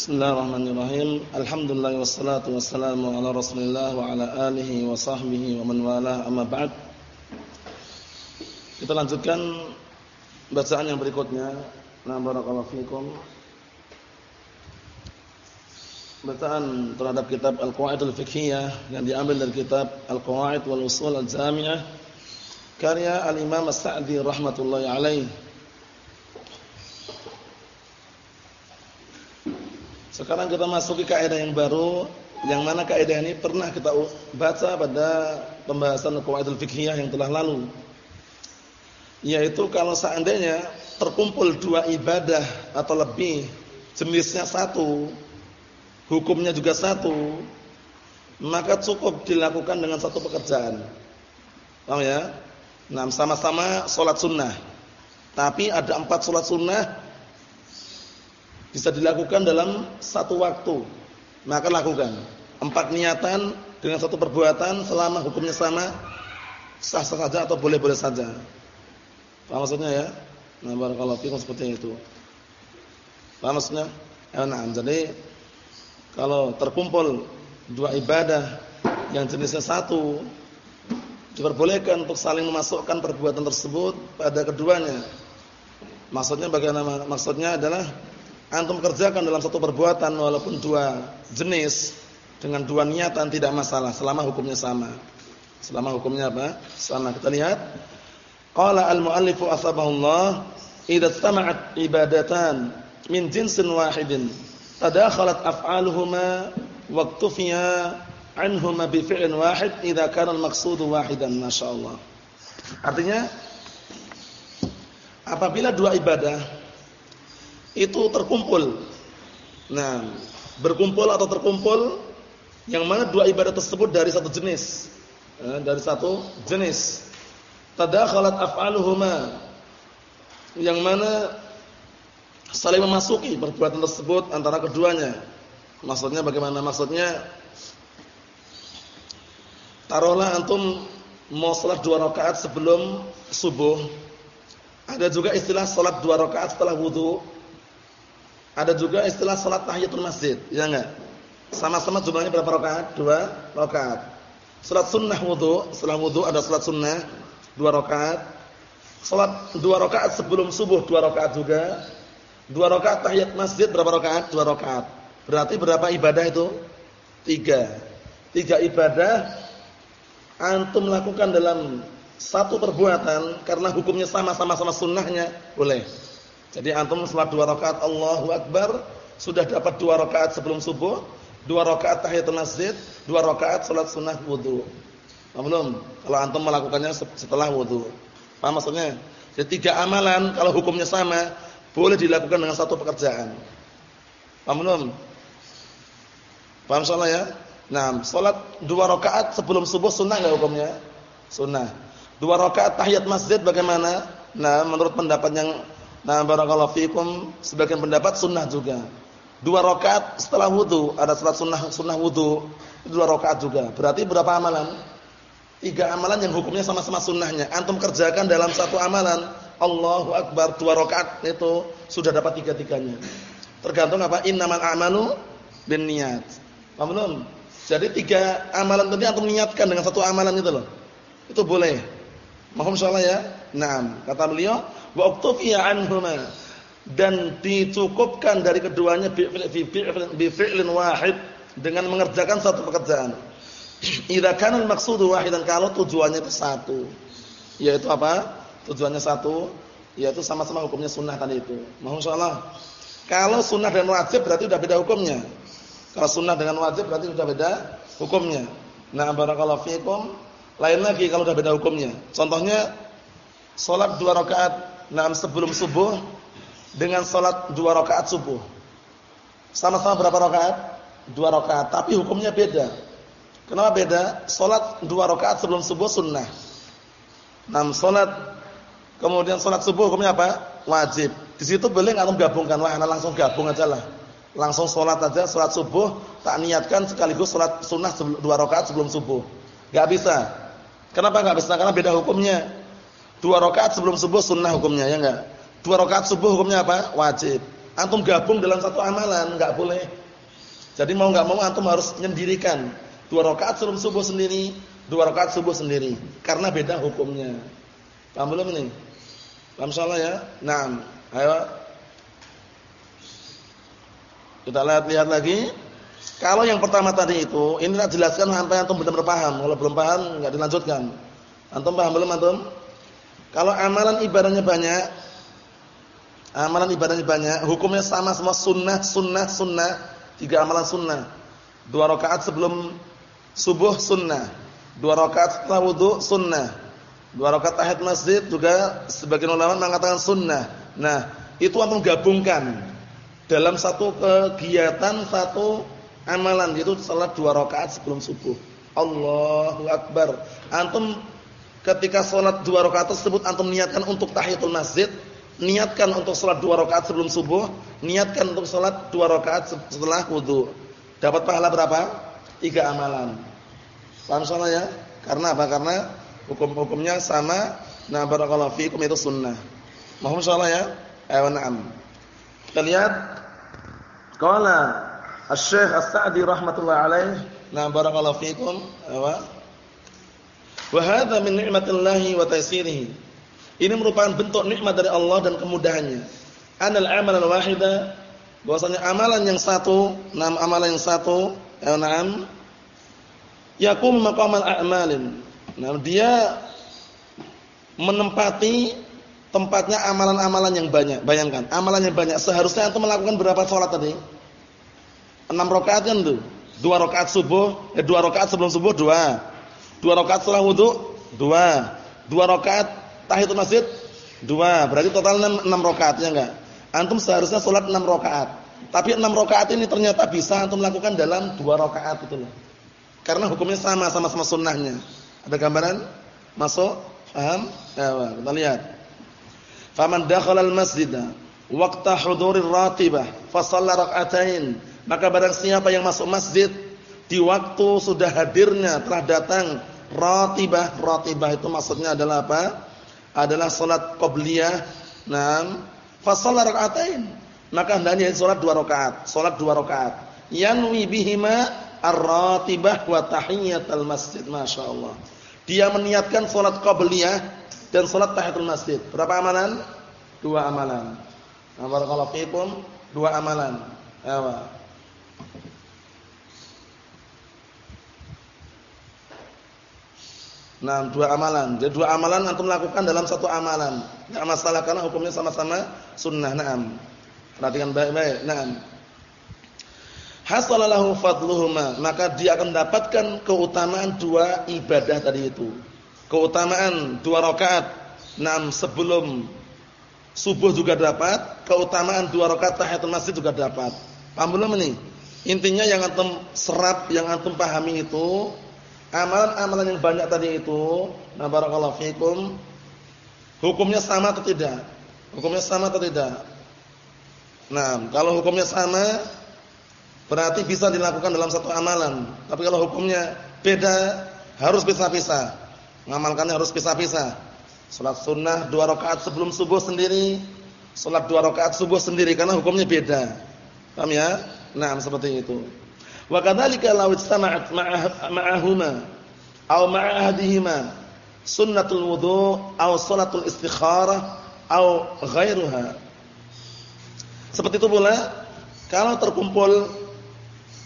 Bismillahirrahmanirrahim. Alhamdulillah wassalatu wassalamu ala Rasulillah wa ala alihi wa sahbihi wa man walah amma ba'd. Kita lanjutkan bacaan yang berikutnya. Na barakallahu fikum. Bacaan terhadap kitab Al-Qawaid Al-Fiqhiyah yang diambil dari kitab Al-Qawaid wal Usul Al-Jami'ah karya Al-Imam As-Sa'di rahmatullahi alaihi. Sekarang kita masuki kaidah yang baru yang mana kaidah ini pernah kita baca pada pembahasan qawaidul fiqhiyah yang telah lalu. Yaitu kalau seandainya terkumpul dua ibadah atau lebih jenisnya satu, hukumnya juga satu, maka cukup dilakukan dengan satu pekerjaan. Paham ya? Nah, sama-sama sholat sunnah. Tapi ada empat sholat sunnah bisa dilakukan dalam satu waktu. Maka lakukan. Empat niatan dengan satu perbuatan selama hukumnya sama sah-sah saja atau boleh-boleh saja. Paham maksudnya ya? Nah, barakallahu fikum seperti itu. Paham maksudnya? Ya, nah, jadi kalau terkumpul dua ibadah yang jenisnya satu diperbolehkan untuk saling memasukkan perbuatan tersebut pada keduanya. Maksudnya bagaimana? Maksudnya adalah antum kerjakan dalam satu perbuatan walaupun dua jenis dengan dua niatan tidak masalah selama hukumnya sama. Selama hukumnya apa? Sama. Kita lihat. Qala al-muallifu asbahullah idza istama'at ibadatan min jinsin wahidin tadakhalat af'aluhuma waqtufiya anhuma bi fi'lin wahid idza kana al-maqsudu wahidan masyaallah. Artinya apabila dua ibadah itu terkumpul. Nah, berkumpul atau terkumpul yang mana dua ibadah tersebut dari satu jenis. Eh, dari satu jenis. Tadakhalat af'aluhuma yang mana saling memasuki perbuatan tersebut antara keduanya. Maksudnya bagaimana? Maksudnya taruhlah antum mau salat dua rakaat sebelum subuh. Ada juga istilah salat dua rakaat setelah wudu. Ada juga istilah salat tahiyatul masjid, ya enggak? Sama-sama jumlahnya berapa rakaat? Dua rakaat. Salat sunnah wudu, setelah wudu ada salat sunnah dua rakaat. Salat dua rakaat sebelum subuh dua rakaat juga. Dua rakaat tahiyat masjid berapa rakaat? Dua rakaat. Berarti berapa ibadah itu? Tiga. Tiga ibadah antum lakukan dalam satu perbuatan karena hukumnya sama-sama sama sunnahnya boleh. Jadi antum salat dua rakaat Allahu Akbar, sudah dapat dua rakaat sebelum subuh, dua rakaat tahiyatul masjid, dua rakaat salat sunnah wudu. Belum? Kalau antum melakukannya setelah wudu. Paham maksudnya? Jadi tiga amalan kalau hukumnya sama, boleh dilakukan dengan satu pekerjaan. Paham belum? Paham soalnya ya? Nah, salat dua rakaat sebelum subuh sunnah enggak hukumnya? Sunnah. Dua rakaat tahiyat masjid bagaimana? Nah, menurut pendapat yang Nah, barakallahu fikum, sebagian pendapat sunnah juga. Dua rakaat setelah wudu, ada salat sunnah sunnah wudu, dua rakaat juga. Berarti berapa amalan? Tiga amalan yang hukumnya sama-sama sunnahnya. Antum kerjakan dalam satu amalan, Allahu Akbar, dua rakaat itu sudah dapat tiga-tiganya. Tergantung apa? Innamal a'malu binniyat. Paham belum? Jadi tiga amalan tadi antum niatkan dengan satu amalan itu loh. Itu boleh. Mohon insyaallah ya. Naam, kata beliau, wa uktufiya anhuma dan dicukupkan dari keduanya bi fi'lin wahid dengan mengerjakan satu pekerjaan. Idza kana al-maqsudu wahidan kalau tujuannya itu satu. Yaitu apa? Tujuannya satu, yaitu sama-sama hukumnya sunnah tadi itu. Mohon insyaallah. Kalau sunnah dan wajib berarti sudah beda hukumnya. Kalau sunnah dengan wajib berarti sudah beda hukumnya. Nah, barakallahu fiikum. Lain lagi kalau sudah beda hukumnya. Contohnya salat dua rakaat Nah, sebelum subuh dengan sholat dua rakaat subuh. Sama-sama berapa rakaat? Dua rakaat, tapi hukumnya beda. Kenapa beda? Sholat dua rakaat sebelum subuh sunnah. Nah, sholat kemudian sholat subuh hukumnya apa? Wajib. Di situ boleh nggak gabungkan? Wah, langsung gabung aja lah. Langsung sholat aja, sholat subuh tak niatkan sekaligus sholat sunnah dua rakaat sebelum subuh. Gak bisa. Kenapa gak bisa? Karena beda hukumnya. Dua rakaat sebelum subuh sunnah hukumnya ya enggak? Dua rakaat subuh hukumnya apa? Wajib. antum gabung dalam satu amalan, enggak boleh. Jadi mau enggak mau antum harus menyendirikan dua rakaat sebelum subuh sendiri, dua rakaat subuh sendiri karena beda hukumnya. Paham belum ini? Paham salah ya? Naam. Ayo. Kita lihat-lihat lagi. Kalau yang pertama tadi itu, ini tak jelaskan sampai antum benar-benar paham. Kalau belum paham enggak dilanjutkan. Antum paham belum antum? Kalau amalan ibadahnya banyak, amalan ibadahnya banyak, hukumnya sama semua sunnah, sunnah, sunnah, tiga amalan sunnah. Dua rakaat sebelum subuh sunnah, dua rakaat setelah wudu sunnah, dua rakaat tahiyat masjid juga sebagian ulama mengatakan sunnah. Nah, itu antum gabungkan dalam satu kegiatan satu amalan yaitu salat dua rakaat sebelum subuh. Allahu akbar. Antum ketika sholat dua rakaat tersebut antum niatkan untuk tahiyatul masjid, niatkan untuk sholat dua rakaat sebelum subuh, niatkan untuk sholat dua rakaat setelah wudu. Dapat pahala berapa? Tiga amalan. Paham salah ya? Karena apa? Karena hukum-hukumnya sama. Nah, barakallahu fiikum itu sunnah. Mohon salah ya? Ayo na'am. Kita lihat qala Asy-Syaikh As-Sa'di rahimatullah alaih. Nah, barakallahu fiikum. Ayo. Wa hadza min ni'matillahi wa taysirihi. Ini merupakan bentuk nikmat dari Allah dan kemudahannya. Anal amalan wahida bahwasanya amalan yang satu, enam amalan yang satu, ya na'am yakum maqamal a'malin. Nah, dia menempati tempatnya amalan-amalan yang banyak. Bayangkan, amalan yang banyak. Seharusnya antum melakukan berapa salat tadi? 6 rakaat kan tuh. 2 rakaat subuh, eh 2 rakaat sebelum subuh 2. Dua rakaat setelah wudu, dua. Dua rakaat tahiyatul masjid, dua. Berarti total enam, enam rakaat ya enggak? Antum seharusnya sholat enam rakaat. Tapi enam rakaat ini ternyata bisa antum lakukan dalam dua rakaat itu loh. Karena hukumnya sama sama-sama sunnahnya. Ada gambaran? Masuk? Paham? Ya, kita lihat. Faman dakhala al-masjida waqta hudurir ratibah fa shalla rak'atain. Maka barang siapa yang masuk masjid di waktu sudah hadirnya telah datang ratibah ratibah itu maksudnya adalah apa? Adalah salat qabliyah nam fa shalla maka hendaknya salat dua rakaat. Salat dua rakaat. Yanwi bihima ar-ratibah wa tahiyatul masjid. Masyaallah dia meniatkan salat qabliyah dan salat tahiyatul masjid. Berapa amalan? Dua amalan. Nah, barakallahu fikum. Dua amalan. Ya Nah, dua amalan. Jadi dua amalan antum lakukan dalam satu amalan. Enggak masalah karena hukumnya sama-sama sunnah. Naam. Perhatikan baik-baik. Naam. Hasalalahu fadluhuma, maka dia akan mendapatkan keutamaan dua ibadah tadi itu. Keutamaan dua rakaat. Naam, sebelum subuh juga dapat, keutamaan dua rakaat tahiyatul masjid juga dapat. Paham belum ini? Intinya yang antum serap, yang antum pahami itu Amalan-amalan yang banyak tadi itu, nah barakallahu fikum, hukumnya sama atau tidak? Hukumnya sama atau tidak? Nah, kalau hukumnya sama, berarti bisa dilakukan dalam satu amalan. Tapi kalau hukumnya beda, harus pisah-pisah. Ngamalkannya harus pisah-pisah. Salat sunnah dua rakaat sebelum subuh sendiri, salat dua rakaat subuh sendiri karena hukumnya beda. Paham ya? Nah, seperti itu. Wa kadzalika law istama'at ma'ahuma aw ma'a ahadihima sunnatul wudu aw salatul istikharah aw ghairuha. Seperti itu pula kalau terkumpul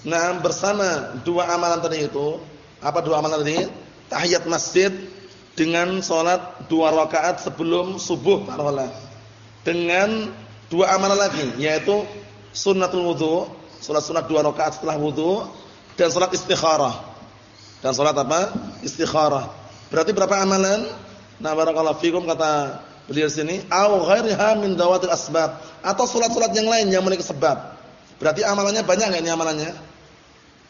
nah bersama dua amalan tadi itu, apa dua amalan tadi? Tahiyat masjid dengan salat dua rakaat sebelum subuh taruhlah. Dengan dua amalan lagi yaitu sunnatul wudu Salat sunat dua rakaat setelah wudu dan salat istikharah. Dan salat apa? Istikharah. Berarti berapa amalan? Nah, barakallahu fikum kata beliau sini, au ghairiha min dawatil asbab atau salat-salat yang lain yang memiliki sebab. Berarti amalannya banyak enggak ini amalannya?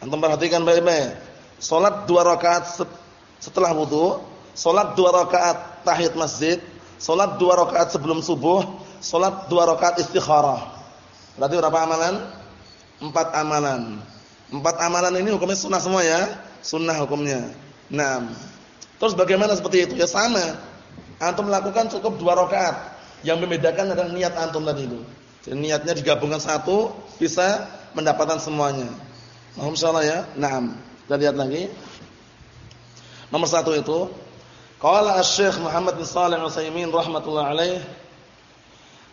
Antum perhatikan baik-baik. Salat dua rakaat setelah wudu, salat dua rakaat tahiyat masjid, salat dua rakaat sebelum subuh, salat dua rakaat istikharah. Berarti berapa amalan? Empat amalan. Empat amalan ini hukumnya sunnah semua ya, sunnah hukumnya. Nah, terus bagaimana seperti itu? Ya sama. Antum melakukan cukup dua rakaat. Yang membedakan adalah niat antum tadi itu. Jadi niatnya digabungkan satu bisa mendapatkan semuanya. Insyaallah ya. Naam. Kita lihat lagi. Nomor satu itu Qala Asy-Syaikh Muhammad bin Shalih Al-Utsaimin rahimatullah alaih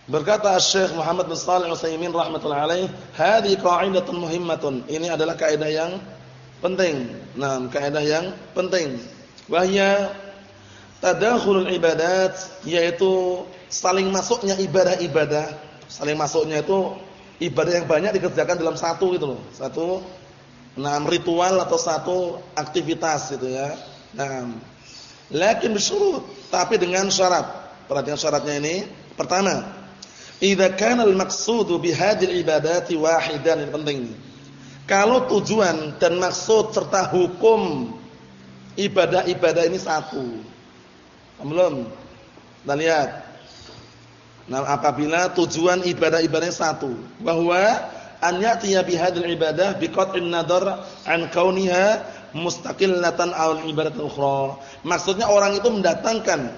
Berkata Asy-Syaikh Muhammad bin Shalih Al-Utsaimin rahimatullah alaih, "Hadhihi qa'idatun muhimmatun." Ini adalah kaidah yang penting. Nah, kaidah yang penting. Wahya tadakhulul ibadat yaitu saling masuknya ibadah-ibadah, saling masuknya itu ibadah yang banyak dikerjakan dalam satu gitu loh. Satu nah ritual atau satu aktivitas gitu ya. Nah, lakin bisyurut, tapi dengan syarat. Perhatikan syaratnya ini. Pertama, idza kana al-maqsudu bihadhil ibadati wahidan ini penting. Kalau tujuan dan maksud serta hukum ibadah-ibadah ini satu. Belum? Kita lihat. Nah, apabila tujuan ibadah-ibadahnya satu, bahwa an ya'tiya bihadil ibadah biqat'in nadar an kauniha mustaqillatan aw ibadat ukhra. Maksudnya orang itu mendatangkan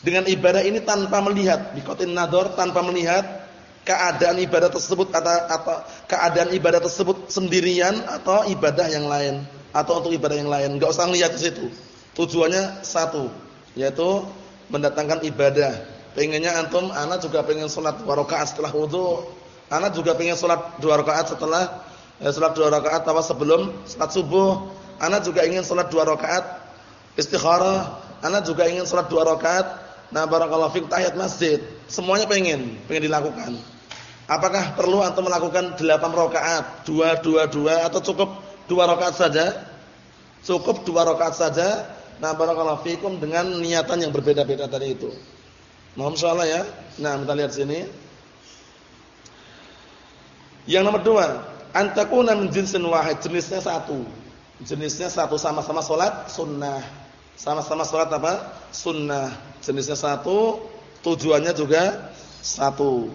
dengan ibadah ini tanpa melihat biqat'in nadar tanpa melihat keadaan ibadah tersebut atau, atau keadaan ibadah tersebut sendirian atau ibadah yang lain atau untuk ibadah yang lain. Enggak usah lihat ke situ. Tujuannya satu, yaitu mendatangkan ibadah. Pengennya antum, anak juga pengen sholat dua rakaat setelah wudu. Anak juga pengen sholat dua rakaat setelah eh, sholat dua rakaat apa sebelum sholat subuh. Anak juga ingin sholat dua rakaat istikharah. Anak juga ingin sholat dua rakaat. Nah barakallahu fiik tahiyat masjid. Semuanya pengen, pengen dilakukan. Apakah perlu antum melakukan delapan rakaat, dua dua dua atau cukup dua rakaat saja? Cukup dua rakaat saja. Nah, barakallahu fikum dengan niatan yang berbeda-beda tadi itu. Mohon insyaallah ya. Nah, kita lihat sini. Yang nomor dua, antakuna min jinsin wahid, jenisnya satu. Jenisnya satu sama-sama salat sunnah. Sama-sama salat apa? Sunnah. Jenisnya satu, tujuannya juga satu.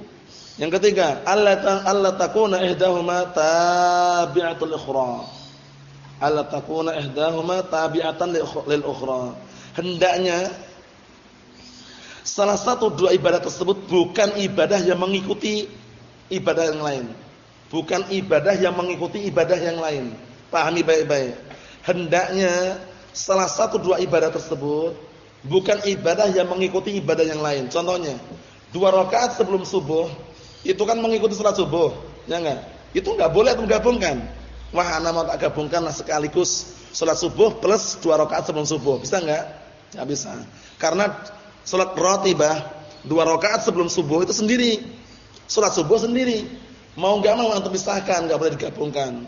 Yang ketiga, Allah takuna ihdahuma tabi'atul ukhra. Allah takuna ihdahuma tabi'atan lil ukhra. Hendaknya salah satu dua ibadah tersebut bukan ibadah yang mengikuti ibadah yang lain. Bukan ibadah yang mengikuti ibadah yang lain. Pahami baik-baik. Hendaknya salah satu dua ibadah tersebut bukan ibadah yang mengikuti ibadah yang lain. Contohnya, dua rakaat sebelum subuh itu kan mengikuti salat subuh, ya enggak? Itu enggak boleh menggabungkan. Wah, ana mau tak gabungkan sekaligus salat subuh plus dua rakaat sebelum subuh. Bisa enggak? Enggak bisa. Karena salat ratibah dua rakaat sebelum subuh itu sendiri. Salat subuh sendiri. Mau enggak mau antum pisahkan, enggak boleh digabungkan.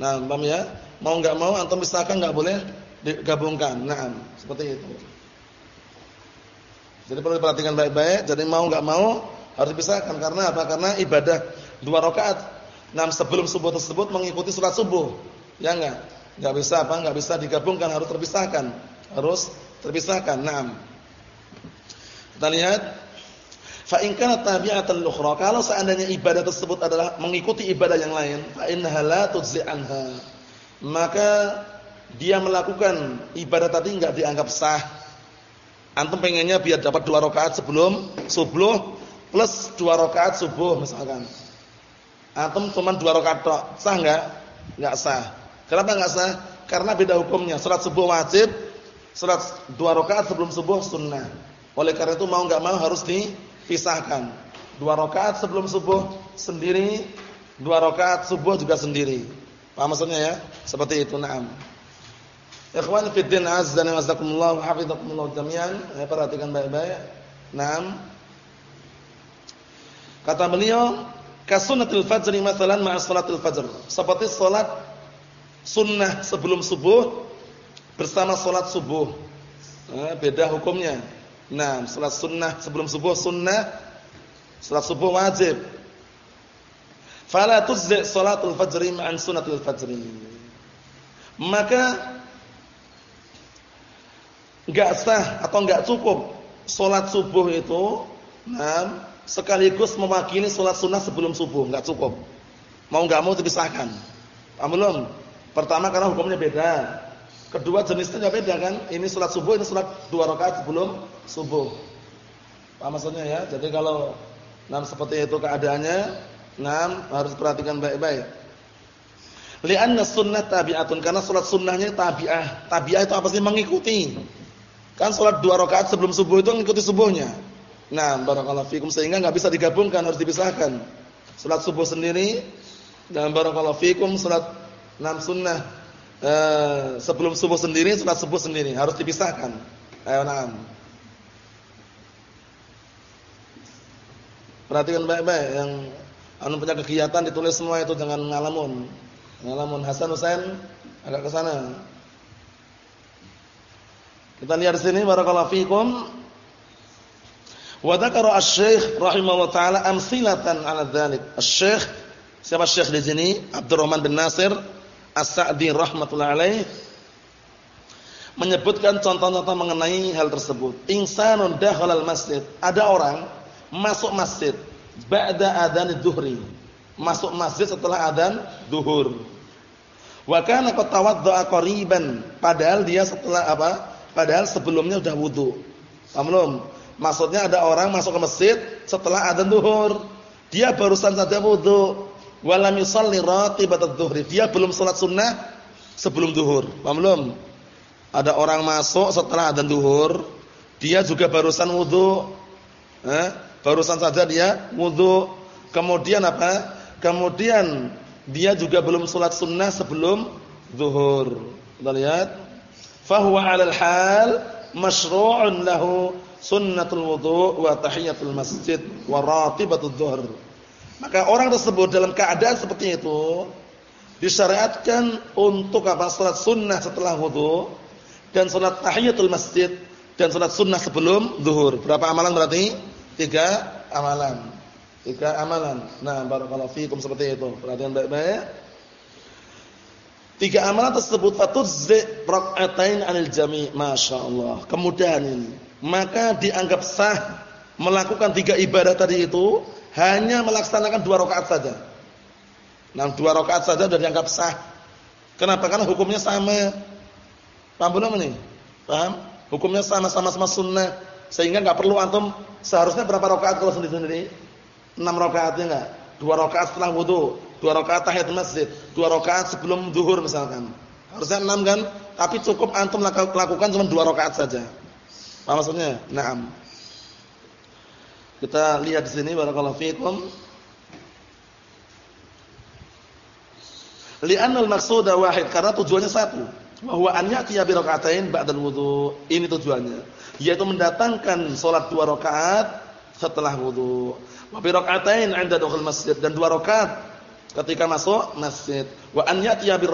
Nah, paham ya? Mau enggak mau antum pisahkan enggak boleh digabungkan. Nah, seperti itu. Jadi perlu diperhatikan baik-baik. Jadi mau enggak mau harus dipisahkan karena apa? Karena ibadah dua rakaat nah sebelum subuh tersebut mengikuti salat subuh. Ya enggak? Enggak bisa apa? Enggak bisa digabungkan, harus terpisahkan. Harus terpisahkan. Naam. Kita lihat fa in kana tabi'atan ukhra kalau seandainya ibadah tersebut adalah mengikuti ibadah yang lain fa innaha la anha maka dia melakukan ibadah tadi enggak dianggap sah antum pengennya biar dapat dua rakaat sebelum subuh plus dua rakaat subuh misalkan. Antum cuma dua rakaat sah enggak? Enggak sah. Kenapa enggak sah? Karena beda hukumnya. Salat subuh wajib, salat dua rakaat sebelum subuh sunnah. Oleh karena itu mau enggak mau harus dipisahkan. Dua rakaat sebelum subuh sendiri, dua rakaat subuh juga sendiri. Paham maksudnya ya? Seperti itu, na'am. Ikhwan fi din azza wa jazakumullah hafizakumullah jami'an. Ya, perhatikan baik-baik. Naam. Kata beliau, kasunnatil fajri masalan ma'a salatil fajr. Seperti salat sunnah sebelum subuh bersama salat subuh. Nah, beda hukumnya. Nah, salat sunnah sebelum subuh sunnah, salat subuh wajib. Fala tuzzi salatul fajri ma'an sunnatil fajri. Maka enggak sah atau enggak cukup salat subuh itu nah sekaligus mewakili sholat sunnah sebelum subuh, nggak cukup. Mau nggak mau dipisahkan. Paham belum? Pertama karena hukumnya beda. Kedua jenisnya beda kan? Ini sholat subuh, ini sholat dua rakaat sebelum subuh. Paham maksudnya ya? Jadi kalau Nah, seperti itu keadaannya. Nah, harus perhatikan baik-baik. Lianna sunnah tabi'atun karena salat sunnahnya tabi'ah. Tabi'ah itu apa sih? Mengikuti. Kan salat dua rakaat sebelum subuh itu mengikuti subuhnya. Nah, barakallahu fikum sehingga enggak bisa digabungkan, harus dipisahkan. Salat subuh sendiri dan barakallahu fikum salat enam sunnah eh, sebelum subuh sendiri, salat subuh sendiri, harus dipisahkan. Ayo na'am. Perhatikan baik-baik yang anu punya kegiatan ditulis semua itu jangan ngalamun. Ngalamun Hasan Husain agak ke sana. Kita lihat di sini barakallahu fikum. Wa dzakara asy-syekh rahimahullah taala amsilatan 'ala dzalik. Asy-syekh siapa syekh di sini? Abdurrahman bin Nasir As-Sa'di rahmatullah alaih menyebutkan contoh-contoh mengenai hal tersebut. Insanun dakhalal masjid. Ada orang masuk masjid ba'da adzan dzuhri. Masuk masjid setelah adzan zuhur. Wa kana qad tawaddaa qariban, padahal dia setelah apa? Padahal sebelumnya sudah wudu. Paham belum? Maksudnya ada orang masuk ke masjid setelah adzan zuhur. Dia barusan saja wudu. Wa lam yusalli ratibat dzuhri. Dia belum salat sunnah sebelum zuhur. Paham belum? Ada orang masuk setelah adzan zuhur, dia juga barusan wudu. Eh? Barusan saja dia wudu. Kemudian apa? Kemudian dia juga belum salat sunnah sebelum zuhur. Kita lihat. Fahuwa 'alal hal masyru'un lahu sunnatul wudu wa tahiyatul masjid wa ratibatul zuhur. Maka orang tersebut dalam keadaan seperti itu disyariatkan untuk apa? Salat sunnah setelah wudu dan salat tahiyatul masjid dan salat sunnah sebelum zuhur. Berapa amalan berarti? Tiga amalan. Tiga amalan. Nah, barakallahu fikum seperti itu. Perhatian baik-baik. Tiga amalan tersebut fatuzzi rak'atain 'anil jami'. Masyaallah. Kemudahan ini. Maka dianggap sah melakukan tiga ibadah tadi itu hanya melaksanakan dua rakaat saja. Nah, dua rakaat saja sudah dianggap sah. Kenapa? Karena hukumnya sama. Paham belum ini? Paham? Hukumnya sama-sama sama sunnah. Sehingga enggak perlu antum seharusnya berapa rakaat kalau sendiri-sendiri? 6 rakaatnya enggak? 2 rakaat setelah wudu, 2 rakaat tahiyat masjid, 2 rakaat sebelum zuhur misalkan. Harusnya 6 kan? Tapi cukup antum lakukan cuma 2 rakaat saja. Apa maksudnya? Naam. Kita lihat di sini barakallahu fiikum. Li'anna al-maqsuda wahid karena tujuannya satu. Bahwa an ya'tiya bi raka'atain ba'dal wudu. Ini tujuannya yaitu mendatangkan salat dua rakaat setelah wudu. Wa bi rak'atain 'inda dukhul masjid dan dua rakaat ketika masuk masjid. Wa an ya'tiya bi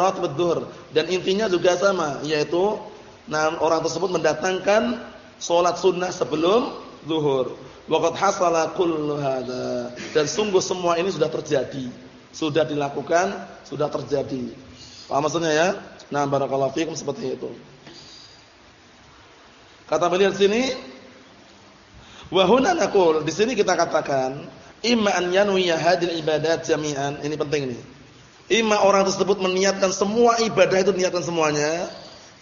dan intinya juga sama yaitu nah orang tersebut mendatangkan salat sunnah sebelum zuhur. Waqad hasala kullu hadza dan sungguh semua ini sudah terjadi. Sudah dilakukan, sudah terjadi. Paham maksudnya ya? Nah, barakallahu fikum seperti itu. Kata beliau di sini, wa huna naqul, di sini kita katakan, imma an yanwiya hadil ibadat jami'an. Ini penting nih. Imma orang tersebut meniatkan semua ibadah itu niatkan semuanya,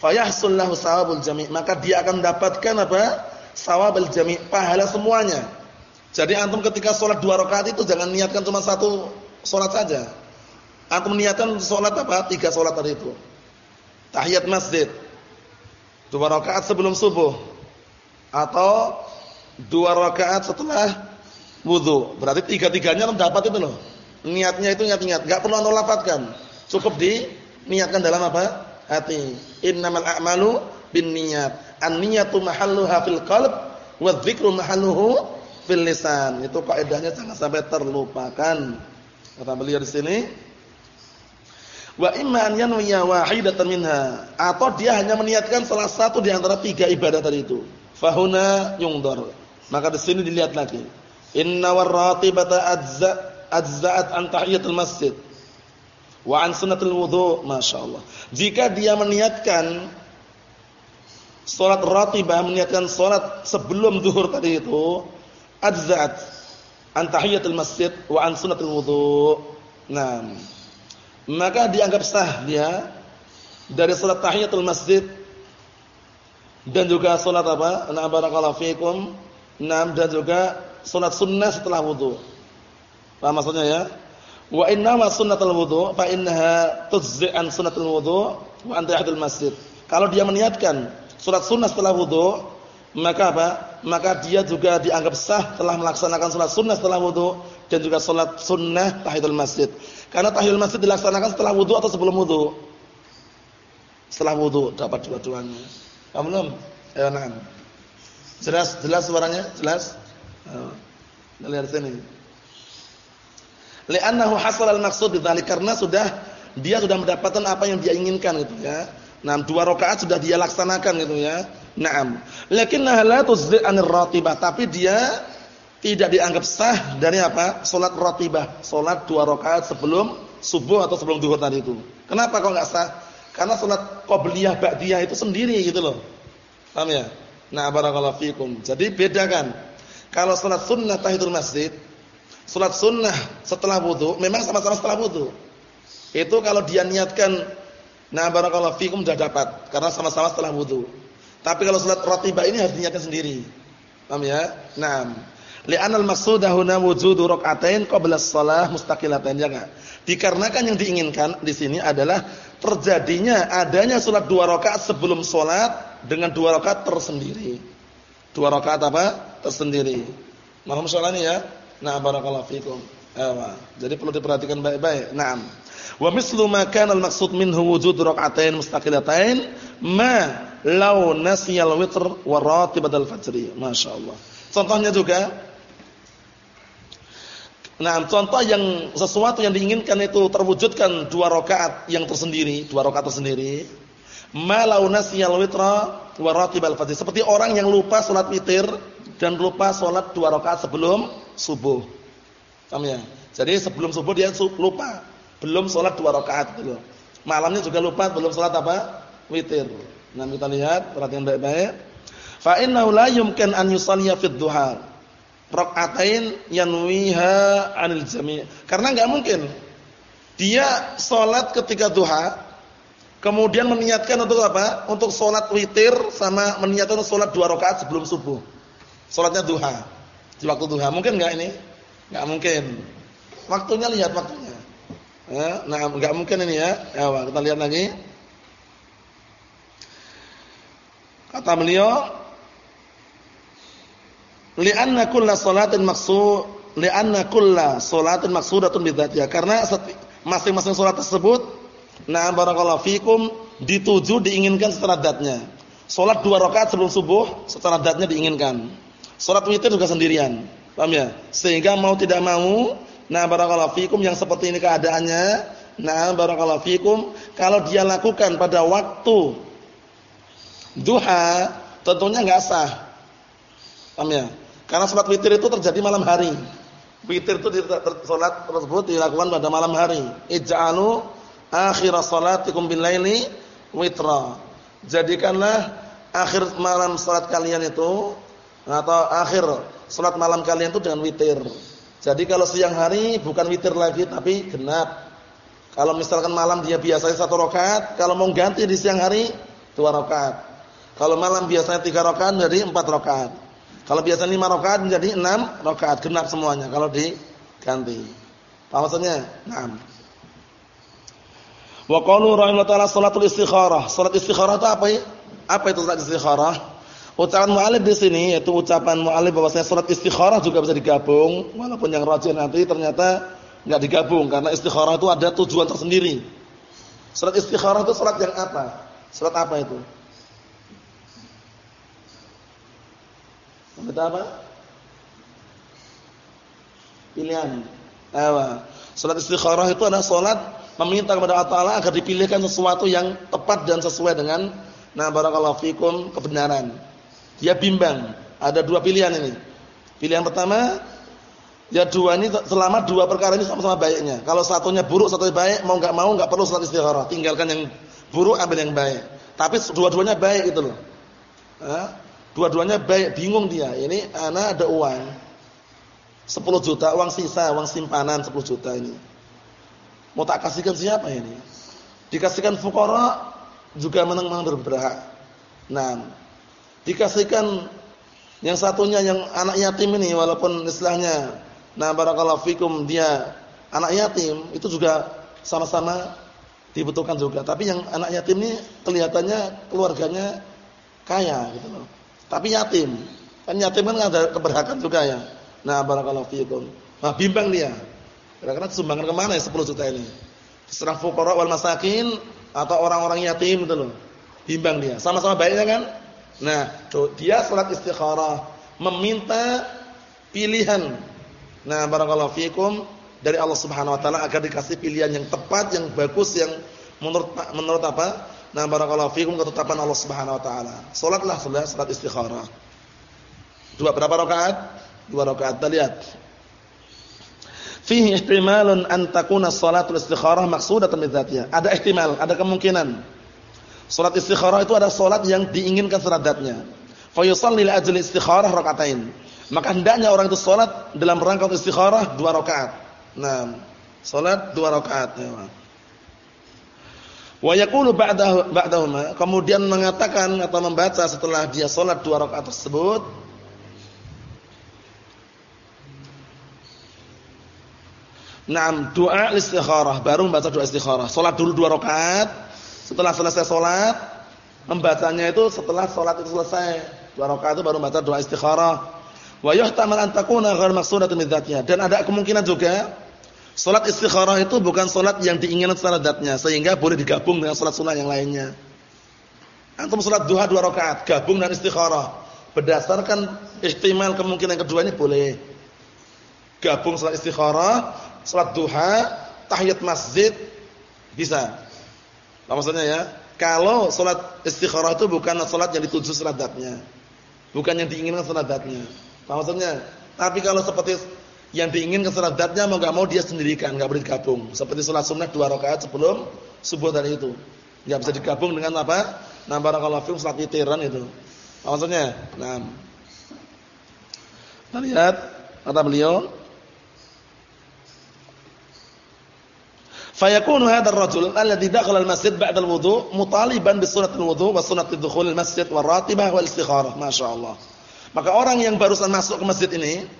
fayahsul lahu sawabul jami', maka dia akan mendapatkan apa? Sawabul jami', pahala semuanya. Jadi antum ketika sholat dua rakaat itu jangan niatkan cuma satu sholat saja. Antum niatkan sholat apa? Tiga sholat tadi itu. Tahiyat masjid, dua rakaat sebelum subuh atau dua rakaat setelah wudu. Berarti tiga-tiganya dapat itu loh. Niatnya itu niat-niat, enggak perlu anda lafadzkan. Cukup diniatkan dalam apa? Hati. Innamal a'malu binniyat. An-niyatu mahalluha fil qalb wa dzikru mahalluhu fil lisan. Itu kaidahnya jangan sampai terlupakan. Kata beliau di sini, Wa imma an yanwiya wahidatan minha atau dia hanya meniatkan salah satu di antara tiga ibadah tadi itu. Fahuna yungdar. Maka di sini dilihat lagi. Inna warratibata ajza ajza'at an tahiyatul masjid wa an sunnatul wudu, masyaallah. Jika dia meniatkan salat ratibah, meniatkan salat sebelum zuhur tadi itu, ajza'at an tahiyatul masjid wa an sunnatul wudu. Nah, maka dianggap sah dia dari salat tahiyatul masjid dan juga salat apa? Na barakallahu fikum. Naam dan juga salat sunnah setelah wudu. Paham maksudnya ya? Wa inna ma sunnatul wudu fa innaha tujzi an sunnatul wudu wa anta masjid. Kalau dia meniatkan salat sunnah setelah wudu, maka apa? Maka dia juga dianggap sah telah melaksanakan salat sunnah setelah wudu dan juga salat sunnah tahiyatul masjid. Karena tahiyatul masjid dilaksanakan setelah wudu atau sebelum wudu? Setelah wudu dapat dua-duanya. Paham belum? Ya, nah. Jelas jelas suaranya? Jelas? Lihat sini. Li'annahu hasal al-maqsud bidzalik karena sudah dia sudah mendapatkan apa yang dia inginkan gitu ya. Nah, dua rakaat sudah dia laksanakan gitu ya. Naam. Lakinnaha la tuzdi' anir ratibah, tapi dia tidak dianggap sah dari apa? Salat ratibah, salat dua rakaat sebelum subuh atau sebelum zuhur tadi itu. Kenapa kok enggak sah? Karena salat qabliyah ba'diyah itu sendiri gitu loh. Paham ya? Nah, barakallahu fikum. Jadi bedakan. Kalau salat sunnah tahiyatul masjid, salat sunnah setelah wudu, memang sama-sama setelah wudu. Itu kalau dia niatkan nah barakallahu fikum sudah dapat karena sama-sama setelah wudu. Tapi kalau salat ratibah ini harus niatkan sendiri. Paham ya? Naam. Li'anal maqsuda huna wujudu rak'atain qabla shalah mustaqilatain ya enggak? Dikarenakan yang diinginkan di sini adalah terjadinya adanya salat dua rakaat sebelum salat dengan dua rakaat tersendiri. Dua rakaat apa? Tersendiri. Mohon soalnya ya. Nah, barakallahu fikum. Ewa. Jadi perlu diperhatikan baik-baik. Naam. Wa mislu ma kana al-maqsud minhu wujud rak'atain mustaqilatain ma law nasiyal witr wa ratibatal fajri. Masyaallah. Contohnya juga Nah, contoh yang sesuatu yang diinginkan itu terwujudkan dua rakaat yang tersendiri, dua rakaat tersendiri. Malau nasiyal witra wa fajr. Seperti orang yang lupa salat witir dan lupa salat dua rakaat sebelum subuh. Paham ya? Jadi sebelum subuh dia lupa, belum salat dua rakaat gitu. Malamnya juga lupa belum salat apa? Witir. Nah, kita lihat, perhatian baik-baik. Fa innahu la yumkin an yusalliya fid duha rakaatain yanwiha 'anil jami'. Karena enggak mungkin dia salat ketika duha kemudian meniatkan untuk apa? Untuk salat witir sama meniatkan salat dua rakaat sebelum subuh. Salatnya duha. Di waktu duha. Mungkin enggak ini? Enggak mungkin. Waktunya lihat waktunya. Ya, nah enggak mungkin ini ya. Ya, kita lihat lagi. Kata beliau li'anna kulla salatin maqsud li'anna kulla salatin maqsudatun bidzatiha karena masing-masing salat tersebut nah barakallahu fikum dituju diinginkan secara zatnya salat dua rakaat sebelum subuh secara zatnya diinginkan. Salat witir juga sendirian paham ya? Sehingga mau tidak mau nah barakallahu fikum yang seperti ini keadaannya nah barakallahu fikum kalau dia lakukan pada waktu duha tentunya enggak sah. Paham ya? Karena sholat witir itu terjadi malam hari. Witir itu sholat tersebut dilakukan pada malam hari. Ij'alu akhir salatikum bil laili witra. Jadikanlah akhir malam salat kalian itu atau akhir salat malam kalian itu dengan witir. Jadi kalau siang hari bukan witir lagi tapi genap. Kalau misalkan malam dia biasanya satu rakaat, kalau mau ganti di siang hari dua rakaat. Kalau malam biasanya tiga rakaat jadi empat rakaat. Kalau biasa lima rakaat menjadi enam rakaat genap semuanya kalau diganti. Apa maksudnya? Naam. Wa qalu rahimahullah salatul istikharah. Salat istikharah itu apa ya? Apa itu salat istikharah? Ucapan mu'alif di sini yaitu ucapan mu'alif bahwasanya salat istikharah juga bisa digabung walaupun yang rajin nanti ternyata enggak digabung karena istikharah itu ada tujuan tersendiri. Salat istikharah itu salat yang apa? Salat apa itu? Kita apa? Pilihan. Ewa. Salat istikharah itu adalah salat meminta kepada Allah Taala agar dipilihkan sesuatu yang tepat dan sesuai dengan nah barakallahu fikum kebenaran. Dia bimbang. Ada dua pilihan ini. Pilihan pertama ya dua ini selama dua perkara ini sama-sama baiknya. Kalau satunya buruk, satunya baik, mau enggak mau enggak perlu salat istikharah. Tinggalkan yang buruk, ambil yang baik. Tapi dua-duanya baik itu loh. Dua-duanya baik, bingung dia. Ini anak ada uang. 10 juta uang sisa, uang simpanan 10 juta ini. Mau tak kasihkan siapa ini? Dikasihkan fukara juga menang-menang berberhak. Nah, dikasihkan Yang satunya yang anak yatim ini walaupun istilahnya nah barakallahu fikum dia anak yatim itu juga sama-sama dibutuhkan juga. Tapi yang anak yatim ini kelihatannya keluarganya kaya gitu loh. Tapi yatim. Kan yatim kan ada keberhakan juga ya. Nah barakallahu fikum. Nah bimbang dia. Kira-kira sumbangan ke mana ya 10 juta ini? Serah fuqara wal masakin atau orang-orang yatim gitu loh. Bimbang dia. Sama-sama baiknya kan? Nah, tuh, dia salat istikharah, meminta pilihan. Nah, barakallahu fikum dari Allah Subhanahu wa taala agar dikasih pilihan yang tepat, yang bagus, yang menurut menurut apa? Nah, barakallahu fikum ketetapan Allah Subhanahu wa taala. Salatlah salat salat istikharah. Dua berapa rakaat? Dua rakaat. Kita lihat. Fihi ihtimalun an takuna salatul istikharah maqsudatan bidzatiyah. Ada ihtimal, ada kemungkinan Salat istikharah itu ada salat yang diinginkan seradatnya. Fa yusalli li ajli istikharah rakaatain. Maka hendaknya orang itu salat dalam rangka istikharah dua rakaat. Nah, salat dua rakaat ya. Wa yaqulu ba'dahu ba'dahuma, kemudian mengatakan atau membaca setelah dia salat dua rakaat tersebut Naam, doa istikharah, baru membaca doa istikharah. Salat dulu dua rakaat, setelah selesai sholat, membacanya itu setelah sholat itu selesai. Dua rakaat itu baru baca doa istikharah. Wa yuhtamal an takuna ghair maqsudatun Dan ada kemungkinan juga sholat istikharah itu bukan sholat yang diinginkan secara zatnya, sehingga boleh digabung dengan sholat sunnah yang lainnya. Antum sholat duha dua rakaat, gabung dengan istikharah. Berdasarkan ihtimal kemungkinan kedua ini boleh. Gabung sholat istikharah, sholat duha, tahiyat masjid bisa. Apa maksudnya ya? Kalau salat istikharah itu bukan salat yang dituju seradatnya. Bukan yang diinginkan seradatnya. Apa maksudnya? Tapi kalau seperti yang diinginkan seradatnya mau enggak mau dia sendirikan, enggak boleh digabung. Seperti salat sunnah dua rakaat sebelum subuh tadi itu. Enggak bisa digabung dengan apa? Nah, barakallahu fiikum salat witiran itu. Apa maksudnya? Nah. Kita lihat kata beliau Fayakunu hadzal rajul alladhi dakhala al-masjid ba'da al-wudu' mutaliban bi sunnatil wudu' wa sunnati dukhul al-masjid wa ratibah wal istikharah. Masyaallah. Maka orang yang barusan masuk ke masjid ini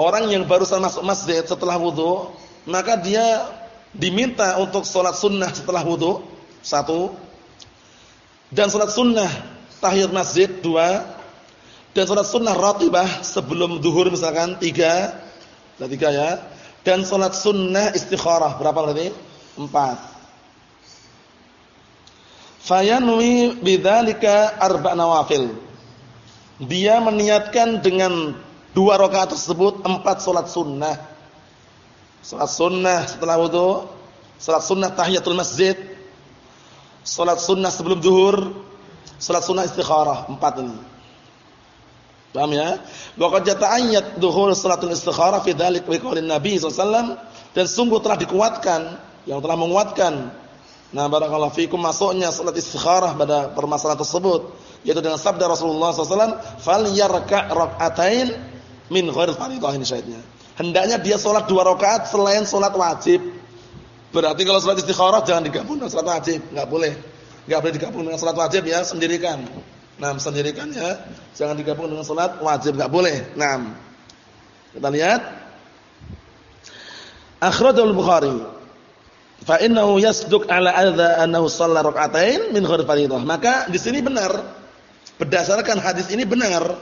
orang yang barusan masuk masjid setelah wudu, maka dia diminta untuk salat sunnah setelah wudu, satu. Dan salat sunnah tahiyat masjid, dua. Dan salat sunnah ratibah sebelum zuhur misalkan, tiga. Tiga ya dan salat sunnah istikharah berapa berarti? Empat. Fayanwi bidzalika arba' nawafil. Dia meniatkan dengan dua rakaat tersebut empat salat sunnah. Salat sunnah setelah wudu, salat sunnah tahiyatul masjid, salat sunnah sebelum zuhur, salat sunnah istikharah, empat ini. Paham ya? Wa qad yata'ayyad dhuhur salatul istikharah fi dzalik wa qaulin Nabi sallallahu dan sungguh telah dikuatkan yang telah menguatkan nah barakallahu fikum masuknya salat istikharah pada permasalahan tersebut yaitu dengan sabda Rasulullah sallallahu fal yarka' rak'atain min ghairi fardhah ini syahidnya. Hendaknya dia salat dua rakaat selain salat wajib. Berarti kalau salat istikharah jangan digabung dengan salat wajib, enggak boleh. Enggak boleh digabung dengan salat wajib ya, sendirikan. Nah, sendirikan ya, jangan digabung dengan salat wajib enggak boleh. Nah. Kita lihat. Akhrajul Bukhari. Fa innahu yasduq ala adza annahu shalla rak'atain min ghairi. Maka di sini benar. Berdasarkan hadis ini benar.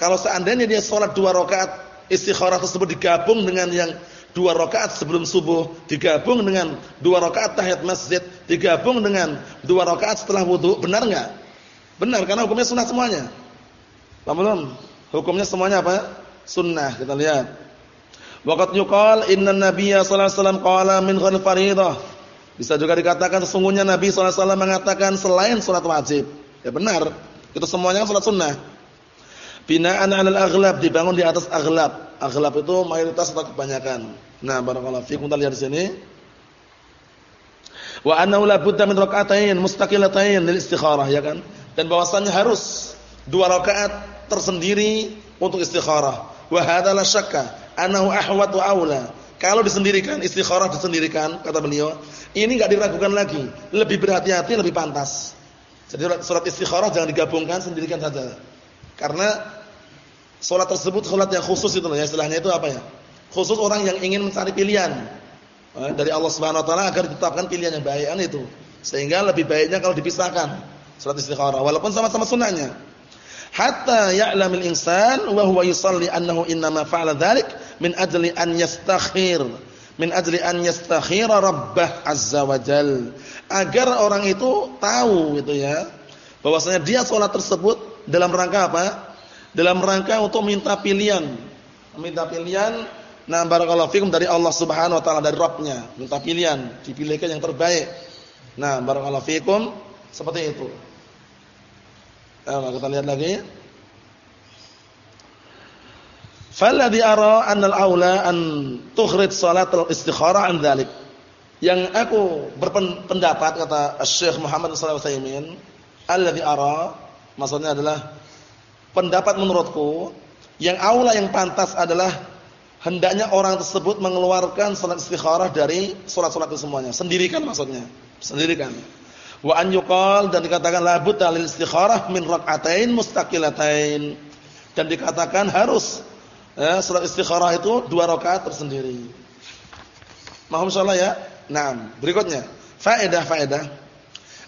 Kalau seandainya dia salat dua rakaat istikharah tersebut digabung dengan yang dua rakaat sebelum subuh, digabung dengan dua rakaat tahiyat masjid, digabung dengan dua rakaat setelah wudu, benar enggak? Benar karena hukumnya sunnah semuanya. Paham? Hukumnya semuanya apa? Sunnah. Kita lihat. Waqat yuqal inna nabiyya sallallahu alaihi wasallam qala min ghairi fariidhah. Bisa juga dikatakan sesungguhnya Nabi sallallahu alaihi wasallam mengatakan selain salat wajib. Ya benar. Itu semuanya kan salat sunnah. Binaan 'alal aghlab dibangun di atas aghlab. Aghlab itu mayoritas atau kebanyakan. Nah, barakallahu fiikum kita lihat di sini. Wa annahu la budda min rak'atain mustaqilatain lil istikharah ya kan? Dan bahwasannya harus dua rakaat tersendiri untuk istikharah. Wa hadza la syakka annahu ahwat wa aula. Kalau disendirikan, istikharah disendirikan kata beliau, ini enggak diragukan lagi, lebih berhati-hati, lebih pantas. Jadi surat istikharah jangan digabungkan, sendirikan saja. Karena sholat tersebut sholat yang khusus itu ya istilahnya itu apa ya? Khusus orang yang ingin mencari pilihan eh, dari Allah Subhanahu wa taala agar ditetapkan pilihan yang baik kan itu. Sehingga lebih baiknya kalau dipisahkan salat istikharah walaupun sama-sama sunnahnya. Hatta ya'lamil insan wa huwa yusalli annahu innama fa'ala dzalik min ajli an yastakhir min ajli an yastakhira rabbah azza wajal agar orang itu tahu gitu ya bahwasanya dia salat tersebut dalam rangka apa? Dalam rangka untuk minta pilihan. Minta pilihan nah barakallahu fikum dari Allah Subhanahu wa taala dari Rabbnya. Minta pilihan dipilihkan yang terbaik. Nah barakallahu fikum seperti itu Ayo kita lihat lagi Falladhi ara anna al-aula an tukhrij salat al-istikharah an dhalik. Yang aku berpendapat kata Syekh Muhammad sallallahu alaihi wasallam, alladhi ara maksudnya adalah pendapat menurutku yang aula yang pantas adalah hendaknya orang tersebut mengeluarkan salat istikharah dari salat-salat semuanya. Sendirikan maksudnya. Sendirikan. Wa an yuqal dan dikatakan la budda lil istikharah min rak'atain mustaqilatain. Dan dikatakan harus Ya, salat istikharah itu dua rakaat tersendiri. Mohon salah ya. Nah, berikutnya. Faedah-faedah.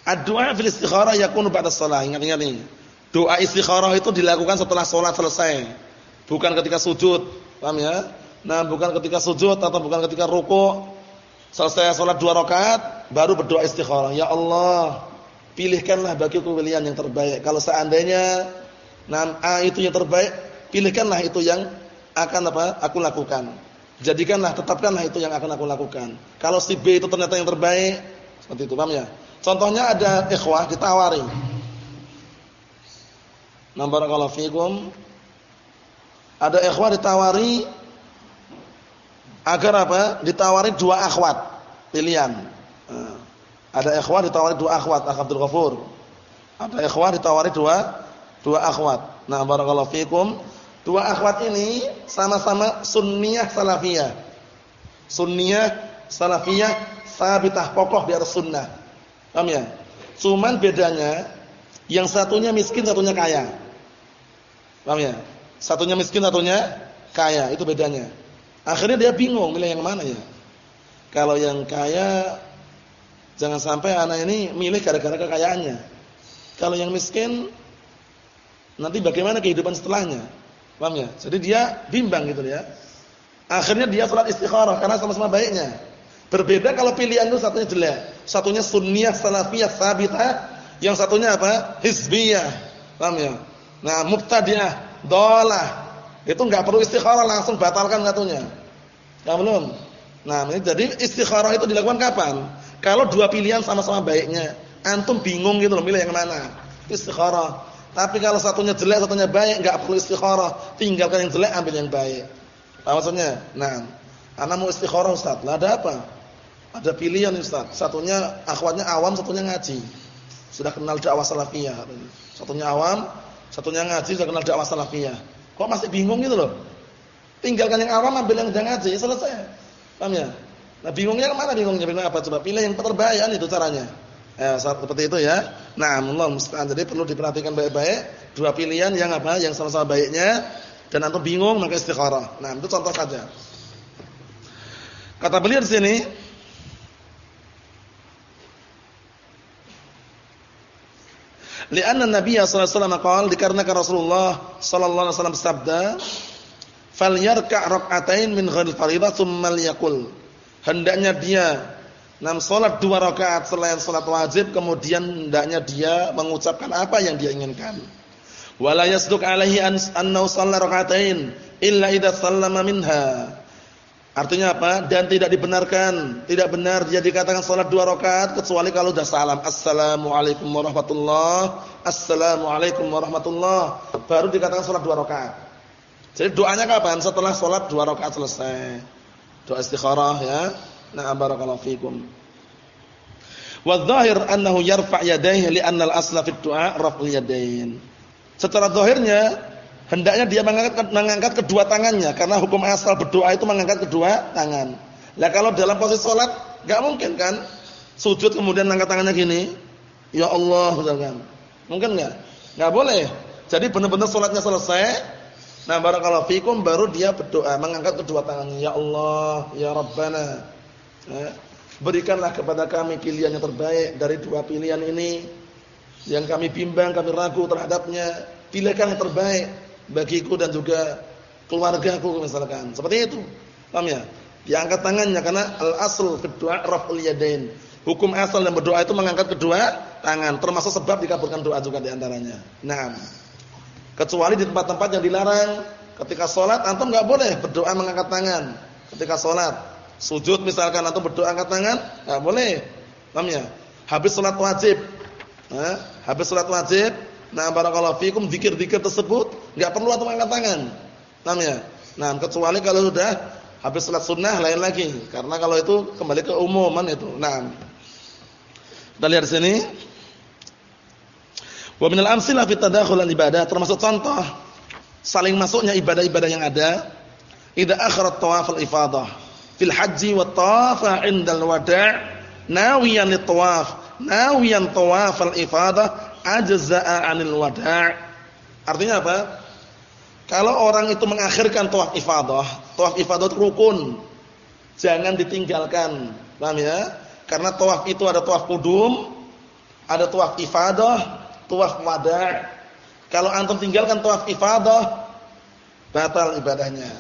Ad-du'a fil istikharah yakunu ba'da shalah. Ingat-ingat nih. Doa istikharah itu dilakukan setelah salat selesai. Bukan ketika sujud. Paham ya? Nah, bukan ketika sujud atau bukan ketika ruku. Selesai salat dua rakaat baru berdoa istikharah. Ya Allah, pilihkanlah bagiku pilihan yang terbaik. Kalau seandainya nah A itu yang terbaik, pilihkanlah itu yang akan apa? Aku lakukan. Jadikanlah, tetapkanlah itu yang akan aku lakukan. Kalau si B itu ternyata yang terbaik, seperti itu, paham ya? Contohnya ada ikhwah ditawari. Nah, barakallahu fikum. Ada ikhwah ditawari agar apa? Ditawari dua akhwat pilihan. Nah, ada ikhwah ditawari dua akhwat, Abdul Ghafur. Ada ikhwah ditawari dua dua akhwat. Nah, barakallahu fikum. Dua akhwat ini sama-sama sunniyah salafiyah. Sunniyah salafiyah sabitah kokoh di atas sunnah. Paham ya? Cuman bedanya yang satunya miskin, satunya kaya. Paham ya? Satunya miskin, satunya kaya, itu bedanya. Akhirnya dia bingung milih yang mana ya. Kalau yang kaya jangan sampai anak ini milih gara-gara kekayaannya. Kalau yang miskin nanti bagaimana kehidupan setelahnya? Paham ya? Jadi dia bimbang gitu ya. Akhirnya dia salat istikharah karena sama-sama baiknya. Berbeda kalau pilihan itu satunya jelek. Satunya sunniyah salafiyah sabitah, yang satunya apa? Hizbiyah. Paham ya? Nah, mubtadi'ah, dhalah. Itu enggak perlu istikharah langsung batalkan satunya. Ya belum? Nah, ini jadi istikharah itu dilakukan kapan? Kalau dua pilihan sama-sama baiknya. Antum bingung gitu loh milih yang mana? Istikharah. Tapi kalau satunya jelek, satunya baik, enggak perlu istikharah. Tinggalkan yang jelek, ambil yang baik. Apa maksudnya? Nah, anak mau istikharah Ustaz. Lah ada apa? Ada pilihan Ustaz. Satunya akhwatnya awam, satunya ngaji. Sudah kenal dakwah salafiyah. Satunya awam, satunya ngaji, sudah kenal dakwah salafiyah. Kok masih bingung gitu loh? Tinggalkan yang awam, ambil yang ngaji, selesai. Paham ya? Nah, bingungnya ke mana bingungnya? Bingung apa? Coba pilih yang terbaik, itu caranya. Ya, seperti itu ya. Nah, Allah musta'an. Jadi perlu diperhatikan baik-baik dua pilihan yang apa? Yang sama-sama baiknya dan antum bingung maka istikharah. Nah, itu contoh saja. Kata beliau di sini Lianna Nabi sallallahu alaihi wasallam qaal dikarenakan Rasulullah sallallahu alaihi wasallam bersabda, "Falyarka' rak'atain min ghairil fardhah tsumma liyaqul." Hendaknya dia Nam salat dua rakaat selain salat wajib kemudian hendaknya dia mengucapkan apa yang dia inginkan. Wala yasduq alaihi annahu shalla rakaatain illa idza sallama minha. Artinya apa? Dan tidak dibenarkan, tidak benar dia dikatakan salat dua rakaat kecuali kalau sudah salam. Assalamualaikum warahmatullahi Assalamualaikum warahmatullahi baru dikatakan salat dua rakaat. Jadi doanya kapan? Setelah salat dua rakaat selesai. Doa istikharah ya. Nah, barakallahu fikum. Wa dhahir annahu yarfa' yadayhi li'anna al-asla fi du'a raf'ul yadayn. Secara zahirnya hendaknya dia mengangkat mengangkat kedua tangannya karena hukum asal berdoa itu mengangkat kedua tangan. Lah kalau dalam posisi salat enggak mungkin kan sujud kemudian angkat tangannya gini. Ya Allah misalkan. Mungkin enggak? Enggak boleh. Jadi benar-benar salatnya selesai. Nah, barakallahu fikum baru dia berdoa mengangkat kedua tangannya, ya Allah, ya Rabbana. Ya. Berikanlah kepada kami pilihan yang terbaik dari dua pilihan ini yang kami bimbang, kami ragu terhadapnya. Pilihkan yang terbaik bagiku dan juga keluargaku misalkan. Seperti itu. Paham ya? Diangkat tangannya karena al-asl fi du'a raf'ul yadain. Hukum asal dalam berdoa itu mengangkat kedua tangan, termasuk sebab dikabulkan doa juga di antaranya. Nah, kecuali di tempat-tempat yang dilarang ketika sholat antum nggak boleh berdoa mengangkat tangan. Ketika sholat, sujud misalkan antum berdoa angkat tangan, nggak boleh. Paham ya? Habis sholat wajib, nah, habis sholat wajib, nah barakallahu fikum zikir-zikir tersebut nggak perlu antum angkat tangan. Paham ya? Nah, kecuali kalau sudah habis sholat sunnah lain lagi, karena kalau itu kembali ke umuman itu. Nah, kita lihat sini. Wa minal amsilah fi tadakhul ibadah termasuk contoh saling masuknya ibadah-ibadah yang ada idza akharat tawaf al-ifadah fil haji wa tawafa 'inda al-wada' nawiyan lit-tawaf nawiyan tawaf al-ifadah ajza'a 'anil wada' artinya apa kalau orang itu mengakhirkan tawaf ifadah tawaf ifadah itu rukun jangan ditinggalkan paham ya karena tawaf itu ada tawaf kudum, ada tawaf ifadah, tawaf wada'. Kalau antum tinggalkan tawaf ifadah, batal ibadahnya.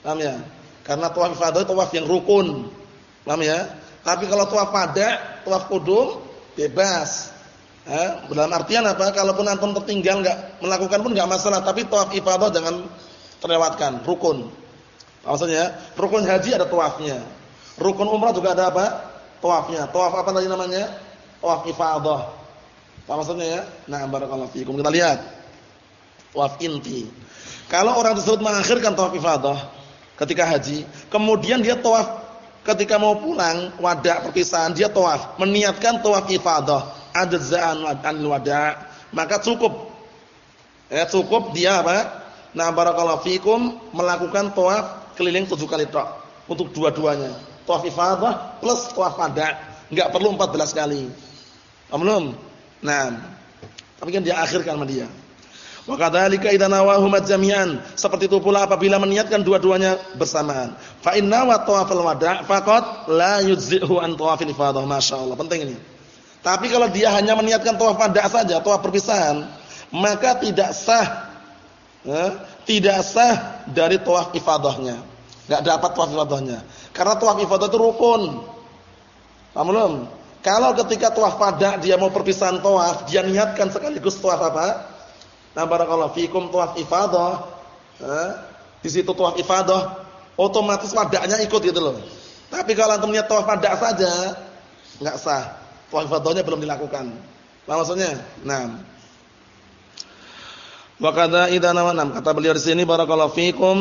Paham ya? Karena tawaf ifadah itu tawaf yang rukun. Paham ya? Tapi kalau tawaf wada', tawaf kudum, bebas. Eh, dalam artian apa? Kalaupun antum tertinggal enggak melakukan pun enggak masalah, tapi tawaf ifadah jangan terlewatkan, rukun. Maksudnya, rukun haji ada tawafnya. Rukun umrah juga ada apa? tawafnya. Tawaf apa tadi namanya? Tawaf ifadah. Apa maksudnya ya? Nah, barakallahu fiikum. Kita lihat. Tawaf inti. Kalau orang tersebut mengakhirkan tawaf ifadah ketika haji, kemudian dia tawaf ketika mau pulang, wada perpisahan, dia tawaf, meniatkan tawaf ifadah, adzaan anil wada, maka cukup. Ya, cukup dia apa? Nah, barakallahu fiikum melakukan tawaf keliling tujuh kali tok untuk dua-duanya. Tawaf ifadah plus tawaf pada, enggak perlu 14 kali. Belum? Nah, tapi kan dia akhirkan sama dia. Wa kadzalika idza nawahu jami'an. Seperti itu pula apabila meniatkan dua-duanya bersamaan. Fa inna wa tawaful wada' faqat la yujzi'hu an tawafil ifadah. Masyaallah, penting ini. Tapi kalau dia hanya meniatkan tawaf pada saja, tawaf perpisahan, maka tidak sah eh, tidak sah dari tawaf ifadahnya. Enggak dapat tawaf ifadahnya. Karena tawaf ifadah itu rukun. Paham? Kalau ketika tawaf pada dia mau perpisahan tawaf, dia niatkan sekaligus tawaf apa? Nah, barakallahu fikum tawaf ifadah. Eh, di situ tawaf ifadah, otomatis wadahnya ikut gitu loh. Tapi kalau antum niat tawaf pada saja, enggak sah. Ifadahnya belum dilakukan. Paham maksudnya? Nah. Wa kadza idza kata beliau di sini barakallahu fikum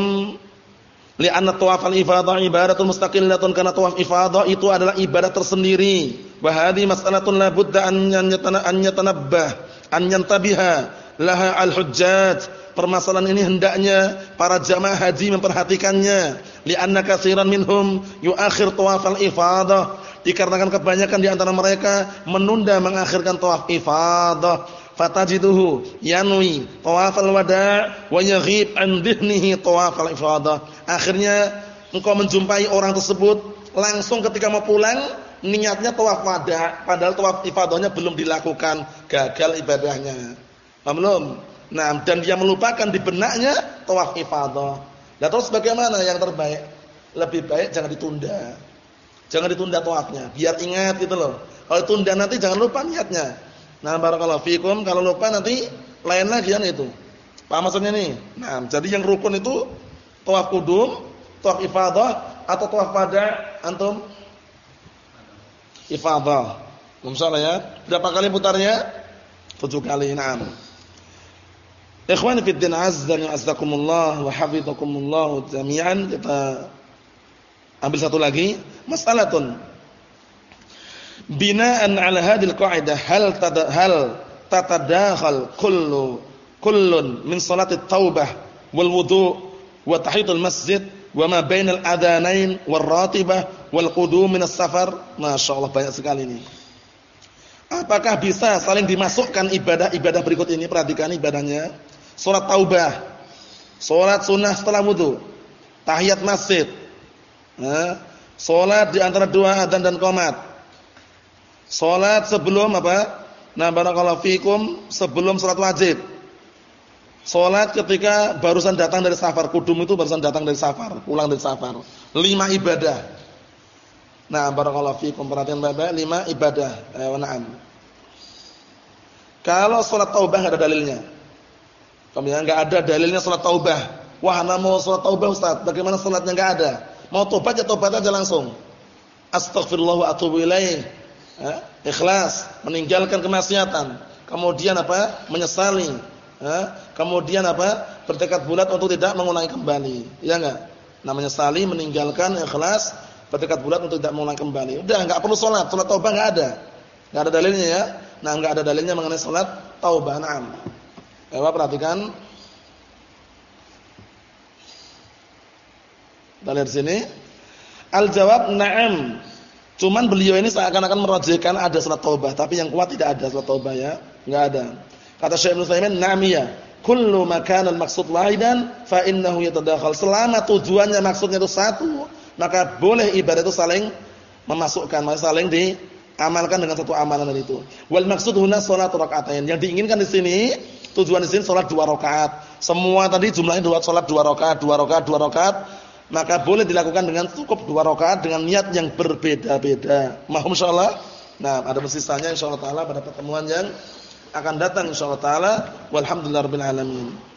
Li'anna tawaf al-ifadah ibadatul mustaqillatun karena tawaf ifadah itu adalah ibadah tersendiri. Wa hadhihi mas'alatun la budda an yatana an yatanabbah an yantabiha laha al-hujjat. Permasalahan ini hendaknya para jamaah haji memperhatikannya. Li'anna katsiran minhum yuakhir tawaf al-ifadah. Dikarenakan kebanyakan di antara mereka menunda mengakhirkan tawaf ifadah fatajiduhu yanwi tawaf al-wada' wa yaghib an dhihnihi tawaf al-ifadah. Akhirnya engkau menjumpai orang tersebut langsung ketika mau pulang niatnya tawaf wada' padahal tawaf ifadahnya belum dilakukan, gagal ibadahnya. Belum? Nah, dan dia melupakan di benaknya tawaf ifadah. Nah, terus bagaimana yang terbaik? Lebih baik jangan ditunda. Jangan ditunda tawafnya, biar ingat gitu loh. Kalau tunda nanti jangan lupa niatnya. Nah, barakallahu fikum kalau lupa nanti lain lagi kan itu. Paham maksudnya nih? Nah, jadi yang rukun itu tawaf kudum, tawaf ifadah atau tawaf pada antum? Ifadah. Insyaallah ya. Berapa kali putarnya? Tujuh kali. Naam. Ikhwani fi din azza wa azzakumullah wa hafizakumullah jami'an kita ambil satu lagi masalatun. Binaan ala hadil qa'idah hal tada, hal tatadakhal kullu kullun min salati taubah wal wudu' wa tahiyatul masjid wa ma bainal adanain wal ratibah wal qudum min as-safar masyaallah banyak sekali ini. Apakah bisa saling dimasukkan ibadah-ibadah berikut ini? Perhatikan ibadahnya. Salat taubah, salat sunnah setelah wudu, tahiyat masjid. Nah, salat di antara dua adzan dan qomat. Salat sebelum apa? Nah, barakallahu fikum sebelum salat wajib. Salat ketika barusan datang dari safar, kudum itu barusan datang dari safar, pulang dari safar. Lima ibadah. Nah, barakallahu fikum perhatian Bapak, lima ibadah. Eh, na'am. Kalau salat taubah enggak ada dalilnya. Kemudian enggak ada dalilnya salat taubah. Wah, ana mau salat taubah Ustaz, bagaimana salatnya enggak ada? Mau tobat ya tobat aja langsung. Astaghfirullah wa atubu ilaih. Ikhlas, meninggalkan kemaksiatan. Kemudian apa? Menyesali. Kemudian apa? Bertekad bulat untuk tidak mengulangi kembali. Ya enggak? Namanya sali meninggalkan ikhlas bertekad bulat untuk tidak mengulang kembali. Udah enggak perlu salat, salat taubah enggak ada. Enggak ada dalilnya ya. Nah, enggak ada dalilnya mengenai salat taubah. Naam. Coba perhatikan. Dalil sini. Al-jawab na'am. Cuman beliau ini seakan-akan merajihkan ada salat taubah, tapi yang kuat tidak ada salat taubah ya. Enggak ada. Kata Syekh Ibnu Utsaimin, "Na'am ya. Kullu makanan maksud wahidan fa innahu yatadakhal." Selama tujuannya maksudnya itu satu, maka boleh ibadah itu saling memasukkan, saling diamalkan dengan satu amalan itu. Wal maksud huna salat rakaatain. Yang diinginkan di sini, tujuan di sini salat dua rakaat. Semua tadi jumlahnya dua salat dua rakaat, dua rakaat, dua rakaat, maka boleh dilakukan dengan cukup dua rakaat dengan niat yang berbeda-beda. Mahum insyaallah. Nah, ada sisanya insyaallah taala pada pertemuan yang akan datang insyaallah taala. Walhamdulillahirabbil alamin.